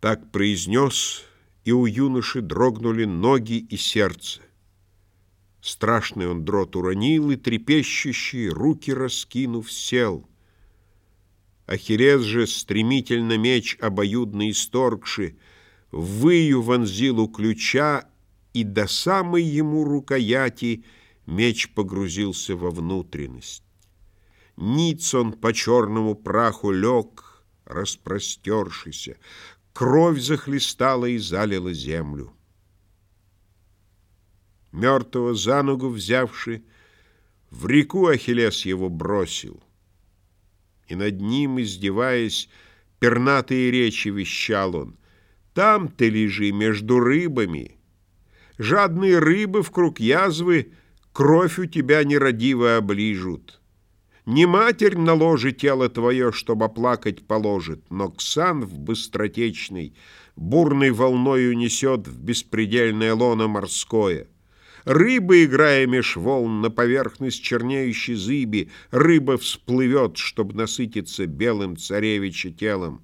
Так произнес, и у юноши дрогнули ноги и сердце. Страшный он дрот уронил и трепещущий, руки раскинув, сел. Ахиллес же, стремительно меч обоюдно исторгши, выю вонзил у ключа, и до самой ему рукояти меч погрузился во внутренность. Ниц он по черному праху лег, распростершийся, кровь захлестала и залила землю. Мертвого за ногу взявши, в реку Ахиллес его бросил. И над ним, издеваясь, пернатые речи вещал он. Там ты лежи между рыбами. Жадные рыбы в круг язвы кровь у тебя нерадиво оближут. Не матерь на ложе тело твое, чтобы оплакать положит, но Ксанф быстротечный бурной волною несет в беспредельное лоно морское. Рыба, играя меж волн на поверхность чернеющей зыби, рыба всплывет, чтобы насытиться белым царевича телом.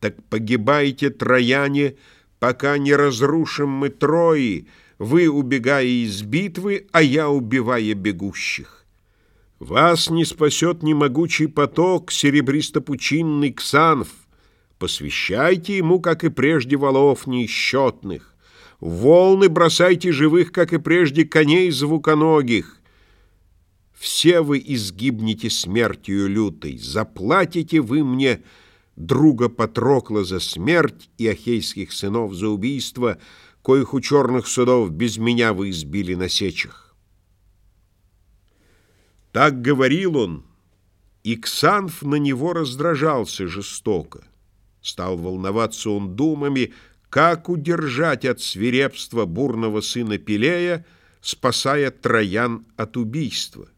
Так погибайте, трояне, пока не разрушим мы Трои, вы, убегая из битвы, а я, убивая бегущих. Вас не спасет ни могучий поток, серебристо-пучинный Ксанф. Посвящайте ему, как и прежде, валов неисчетных. Волны бросайте живых, как и прежде, коней звуконогих. Все вы изгибнете смертью лютой, заплатите вы мне друга Патрокла за смерть и ахейских сынов за убийство, коих у черных судов без меня вы избили на сечах. Так говорил он, и Ксанф на него раздражался жестоко. Стал волноваться он думами, как удержать от свирепства бурного сына Пелея, спасая Троян от убийства?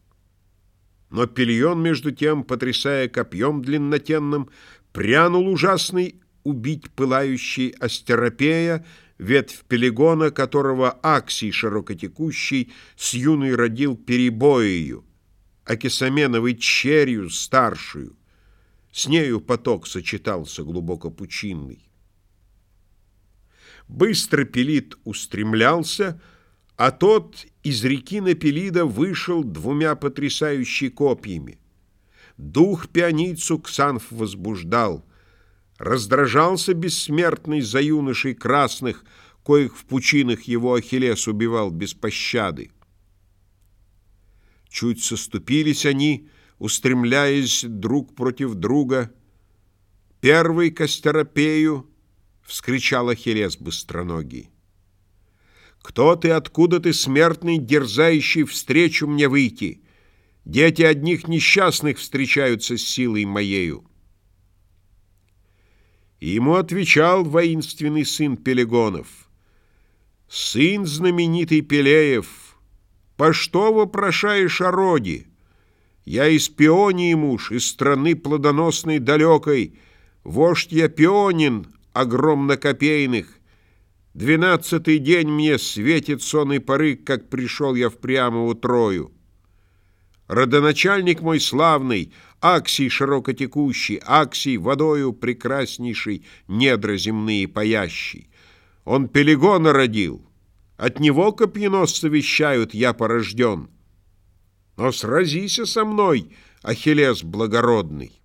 Но Пелион, между тем, потрясая копьем длиннотенным, прянул ужасный убить пылающий Астеропея, ветвь Пелегона, которого Аксий широкотекущий с юной родил перебоею, Акисаменовой черью старшую. С нею поток сочетался глубоко пучинный. Быстро Пелит устремлялся, а тот из реки Напелида вышел двумя потрясающими копьями. Дух пианицу Ксанф возбуждал. Раздражался бессмертный за юношей красных, коих в пучинах его Ахиллес убивал без пощады. Чуть соступились они, устремляясь друг против друга. Первый к Астеропею, — вскричал Ахиллес быстроногий. «Кто ты, откуда ты, смертный, дерзающий встречу мне выйти? Дети одних несчастных встречаются с силой моею». И ему отвечал воинственный сын Пелегонов. «Сын знаменитый Пелеев, по что вопрошаешь о роде? Я из Пионии муж, из страны плодоносной далекой, вождь я Пионин, огромнокопейных. Двенадцатый день мне светит сон и поры, как пришел я в Приамову Трою. Родоначальник мой славный, Аксий широкотекущий, Аксий водою прекраснейший, недра земные паящий. Он Пелегона родил, от него копьеносцы вещают, я порожден. Но сразися со мной, Ахиллес благородный.